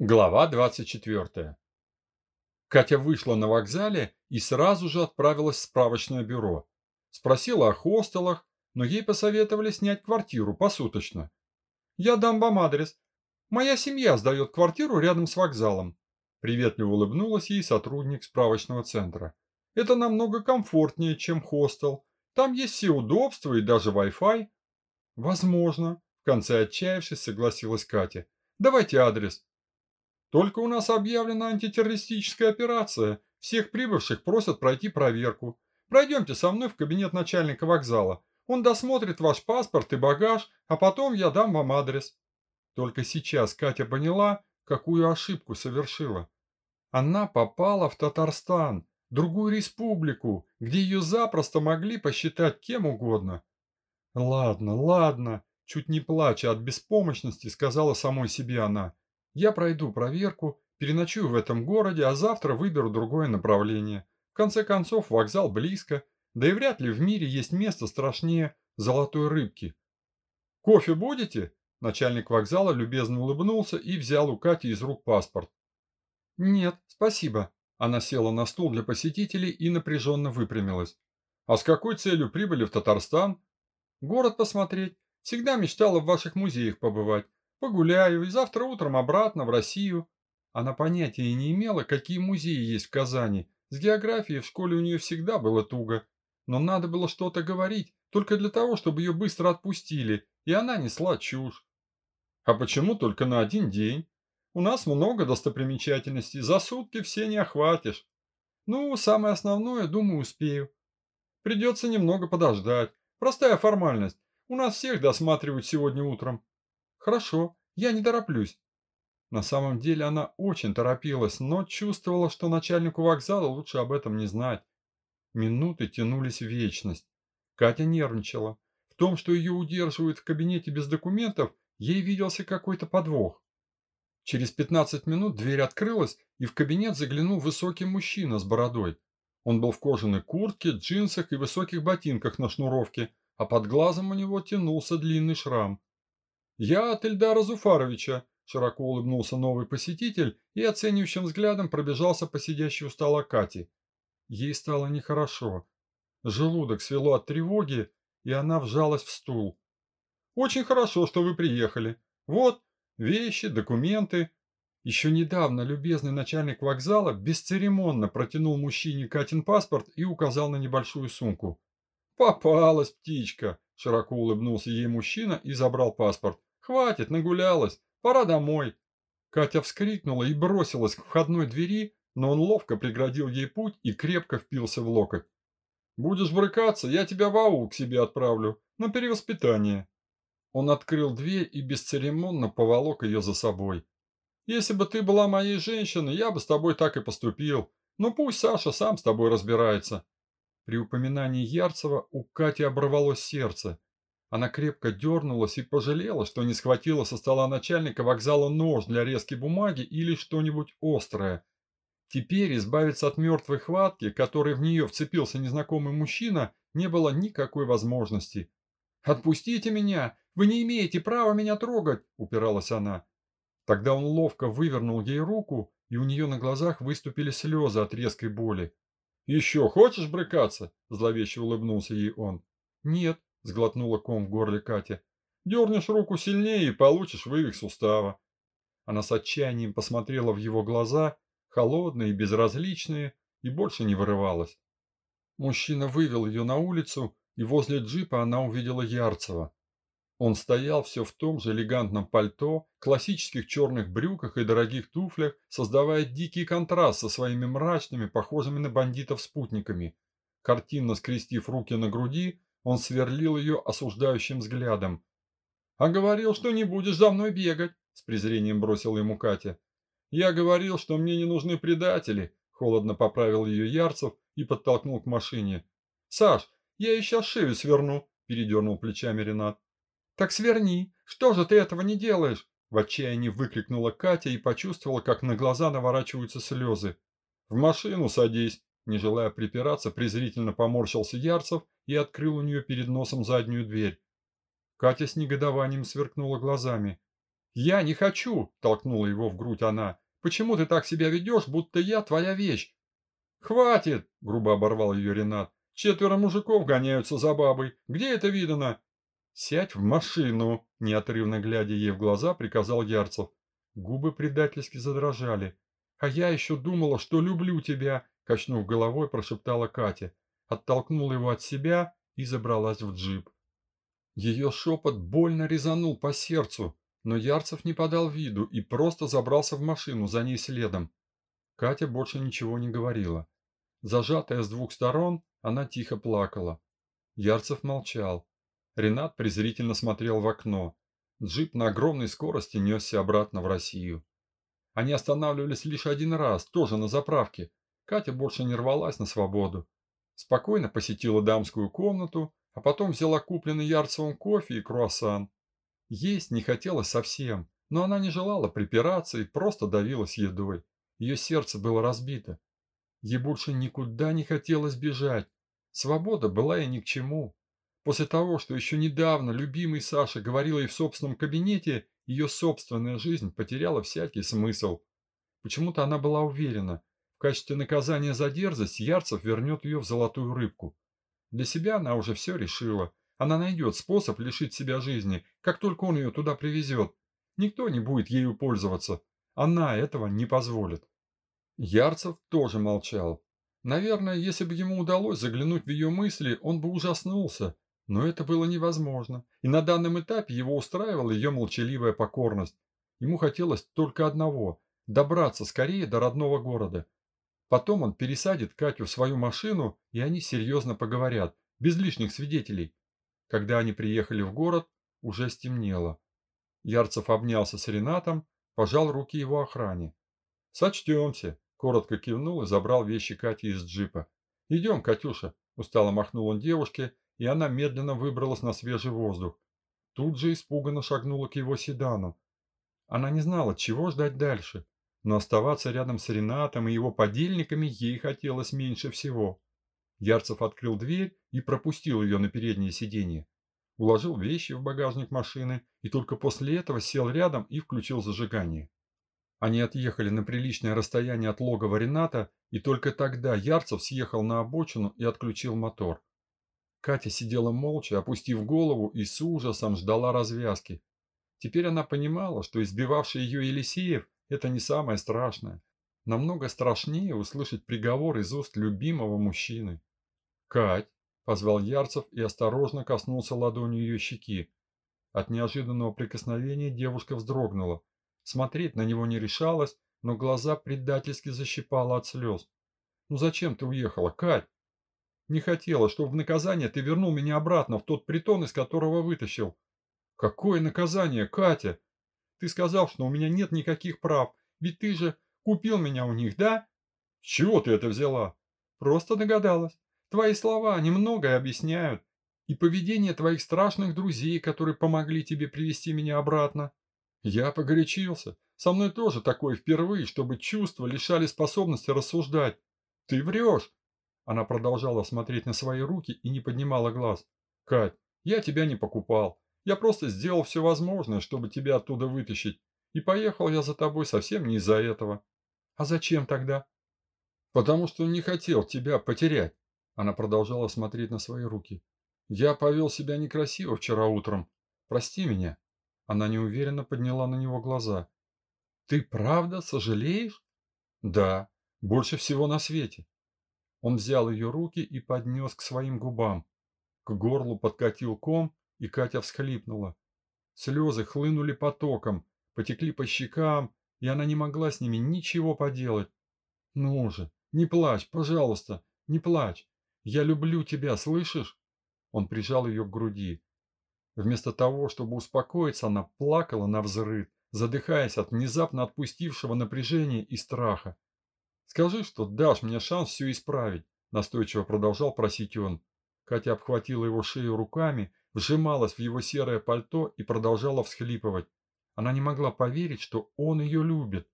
Глава 24. Катя вышла на вокзале и сразу же отправилась в справочное бюро. Спросила о хостелах, но ей посоветовали снять квартиру посуточно. «Я дам вам адрес. Моя семья сдает квартиру рядом с вокзалом». Приветливо улыбнулась ей сотрудник справочного центра. «Это намного комфортнее, чем хостел. Там есть все удобства и даже Wi-Fi». «Возможно», – в конце отчаявшись согласилась Катя. «Давайте адрес». Только у нас объявлена антитеррористическая операция. Всех прибывших просят пройти проверку. Пройдемте со мной в кабинет начальника вокзала. Он досмотрит ваш паспорт и багаж, а потом я дам вам адрес. Только сейчас Катя поняла, какую ошибку совершила. Она попала в Татарстан, другую республику, где ее запросто могли посчитать кем угодно. Ладно, ладно, чуть не плача от беспомощности, сказала самой себе она. Я пройду проверку, переночую в этом городе, а завтра выберу другое направление. В конце концов, вокзал близко, да и вряд ли в мире есть место страшнее золотой рыбки. «Кофе будете?» Начальник вокзала любезно улыбнулся и взял у Кати из рук паспорт. «Нет, спасибо». Она села на стул для посетителей и напряженно выпрямилась. «А с какой целью прибыли в Татарстан?» «Город посмотреть. Всегда мечтала в ваших музеях побывать. Погуляю и завтра утром обратно в Россию. Она понятия не имела, какие музеи есть в Казани. С географией в школе у нее всегда было туго. Но надо было что-то говорить, только для того, чтобы ее быстро отпустили, и она несла чушь. А почему только на один день? У нас много достопримечательностей, за сутки все не охватишь. Ну, самое основное, думаю, успею. Придется немного подождать. Простая формальность. У нас всех досматривают сегодня утром. Хорошо, я не тороплюсь. На самом деле она очень торопилась, но чувствовала, что начальнику вокзала лучше об этом не знать. Минуты тянулись в вечность. Катя нервничала. В том, что ее удерживают в кабинете без документов, ей виделся какой-то подвох. Через 15 минут дверь открылась, и в кабинет заглянул высокий мужчина с бородой. Он был в кожаной куртке, джинсах и высоких ботинках на шнуровке, а под глазом у него тянулся длинный шрам. «Я от Эльдара Зуфаровича», – широко улыбнулся новый посетитель и оценивающим взглядом пробежался по сидящей у стола Кати. Ей стало нехорошо. Желудок свело от тревоги, и она вжалась в стул. «Очень хорошо, что вы приехали. Вот, вещи, документы». Еще недавно любезный начальник вокзала бесцеремонно протянул мужчине Катин паспорт и указал на небольшую сумку. «Попалась птичка!» – широко улыбнулся ей мужчина и забрал паспорт. Хватит, нагулялась, пора домой. Катя вскрикнула и бросилась к входной двери, но он ловко преградил ей путь и крепко впился в локоть. «Будешь брыкаться, я тебя в аул к себе отправлю, на перевоспитание». Он открыл дверь и бесцеремонно поволок ее за собой. «Если бы ты была моей женщиной, я бы с тобой так и поступил. Но пусть Саша сам с тобой разбирается». При упоминании Ярцева у Кати оборвалось сердце. Она крепко дернулась и пожалела, что не схватила со стола начальника вокзала нож для резки бумаги или что-нибудь острое. Теперь избавиться от мертвой хватки, которой в нее вцепился незнакомый мужчина, не было никакой возможности. «Отпустите меня! Вы не имеете права меня трогать!» – упиралась она. Тогда он ловко вывернул ей руку, и у нее на глазах выступили слезы от резкой боли. «Еще хочешь брыкаться?» – зловеще улыбнулся ей он. «Нет», – сглотнула ком в горле Катя. «Дернешь руку сильнее и получишь вывих сустава». Она с отчаянием посмотрела в его глаза, холодные и безразличные, и больше не вырывалась. Мужчина вывел ее на улицу, и возле джипа она увидела Ярцева. Он стоял все в том же элегантном пальто, классических черных брюках и дорогих туфлях, создавая дикий контраст со своими мрачными, похожими на бандитов спутниками. Картинно скрестив руки на груди, он сверлил ее осуждающим взглядом. «А говорил, что не будешь за мной бегать», – с презрением бросил ему Катя. «Я говорил, что мне не нужны предатели», – холодно поправил ее Ярцев и подтолкнул к машине. «Саш, я ей сейчас шею сверну», – передернул плечами Ренат. «Так сверни! Что же ты этого не делаешь?» В отчаянии выкрикнула Катя и почувствовала, как на глаза наворачиваются слезы. «В машину садись!» Не желая припираться, презрительно поморщился Ярцев и открыл у нее перед носом заднюю дверь. Катя с негодованием сверкнула глазами. «Я не хочу!» – толкнула его в грудь она. «Почему ты так себя ведешь, будто я твоя вещь?» «Хватит!» – грубо оборвал ее Ренат. «Четверо мужиков гоняются за бабой. Где это видано?» «Сядь в машину!» – неотрывно глядя ей в глаза, приказал Ярцев. Губы предательски задрожали. «А я еще думала, что люблю тебя!» – качнув головой, прошептала Катя. Оттолкнула его от себя и забралась в джип. Ее шепот больно резанул по сердцу, но Ярцев не подал виду и просто забрался в машину за ней следом. Катя больше ничего не говорила. Зажатая с двух сторон, она тихо плакала. Ярцев молчал. Ренат презрительно смотрел в окно. Джип на огромной скорости несся обратно в Россию. Они останавливались лишь один раз, тоже на заправке. Катя больше не рвалась на свободу. Спокойно посетила дамскую комнату, а потом взяла купленный Ярцевым кофе и круассан. Есть не хотела совсем, но она не желала припираться и просто давилась едой. Ее сердце было разбито. Ей больше никуда не хотелось бежать. Свобода была ей ни к чему. После того, что еще недавно любимый Саша говорил ей в собственном кабинете, ее собственная жизнь потеряла всякий смысл. Почему-то она была уверена, в качестве наказания за дерзость Ярцев вернет ее в золотую рыбку. Для себя она уже все решила. Она найдет способ лишить себя жизни, как только он ее туда привезет. Никто не будет ею пользоваться. Она этого не позволит. Ярцев тоже молчал. Наверное, если бы ему удалось заглянуть в ее мысли, он бы ужаснулся. Но это было невозможно. И на данном этапе его устраивала ее молчаливая покорность. Ему хотелось только одного – добраться скорее до родного города – Потом он пересадит Катю в свою машину, и они серьезно поговорят, без лишних свидетелей. Когда они приехали в город, уже стемнело. Ярцев обнялся с Ренатом, пожал руки его охране. «Сочтемся», – коротко кивнул и забрал вещи Кати из джипа. «Идем, Катюша», – устало махнул он девушке, и она медленно выбралась на свежий воздух. Тут же испуганно шагнула к его седану. Она не знала, чего ждать дальше но оставаться рядом с Ренатом и его подельниками ей хотелось меньше всего. Ярцев открыл дверь и пропустил ее на переднее сиденье. Уложил вещи в багажник машины и только после этого сел рядом и включил зажигание. Они отъехали на приличное расстояние от логова Рената, и только тогда Ярцев съехал на обочину и отключил мотор. Катя сидела молча, опустив голову и с ужасом ждала развязки. Теперь она понимала, что избивавший ее Елисеев это не самое страшное. Намного страшнее услышать приговор из уст любимого мужчины. «Кать!» – позвал Ярцев и осторожно коснулся ладонью ее щеки. От неожиданного прикосновения девушка вздрогнула. Смотреть на него не решалась, но глаза предательски защипала от слез. «Ну зачем ты уехала, Кать?» «Не хотела, чтобы в наказание ты вернул меня обратно в тот притон, из которого вытащил». «Какое наказание, Катя?» Ты сказал, что у меня нет никаких прав, ведь ты же купил меня у них, да? С чего ты это взяла? Просто догадалась. Твои слова немногое объясняют. И поведение твоих страшных друзей, которые помогли тебе привести меня обратно. Я погорячился. Со мной тоже такое впервые, чтобы чувства лишали способности рассуждать. Ты врешь. Она продолжала смотреть на свои руки и не поднимала глаз. Кать, я тебя не покупал. Я просто сделал все возможное, чтобы тебя оттуда вытащить. И поехал я за тобой совсем не из-за этого. А зачем тогда? Потому что не хотел тебя потерять. Она продолжала смотреть на свои руки. Я повел себя некрасиво вчера утром. Прости меня. Она неуверенно подняла на него глаза. Ты правда сожалеешь? Да, больше всего на свете. Он взял ее руки и поднес к своим губам. К горлу подкатил ком, и Катя всхлипнула. Слезы хлынули потоком, потекли по щекам, и она не могла с ними ничего поделать. «Ну же, не плачь, пожалуйста, не плачь. Я люблю тебя, слышишь?» Он прижал ее к груди. Вместо того, чтобы успокоиться, она плакала на взрыв, задыхаясь от внезапно отпустившего напряжения и страха. «Скажи, что дашь мне шанс все исправить», – настойчиво продолжал просить он. Катя обхватила его шею руками вжималась в его серое пальто и продолжала всхлипывать. Она не могла поверить, что он ее любит.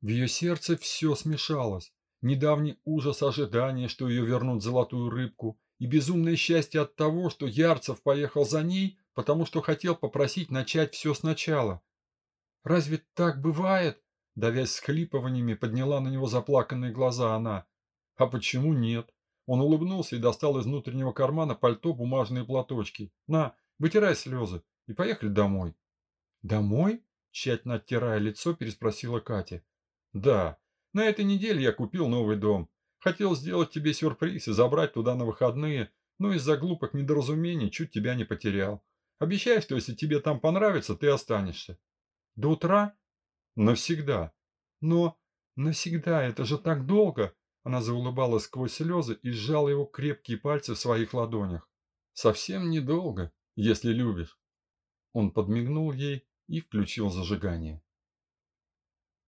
В ее сердце все смешалось. Недавний ужас ожидания, что ее вернут золотую рыбку, и безумное счастье от того, что Ярцев поехал за ней, потому что хотел попросить начать все сначала. Разве так бывает? Давясь схлипываниями, подняла на него заплаканные глаза она. А почему нет? Он улыбнулся и достал из внутреннего кармана пальто бумажные платочки. На, вытирай слезы. И поехали домой. Домой? Тщательно оттирая лицо, переспросила Катя. Да, на этой неделе я купил новый дом. Хотел сделать тебе сюрприз и забрать туда на выходные, но из-за глупых недоразумений чуть тебя не потерял. Обещай, что если тебе там понравится, ты останешься. До утра? Навсегда. Но навсегда, это же так долго. Она заулыбалась сквозь слезы и сжала его крепкие пальцы в своих ладонях. Совсем недолго, если любишь. Он подмигнул ей и включил зажигание.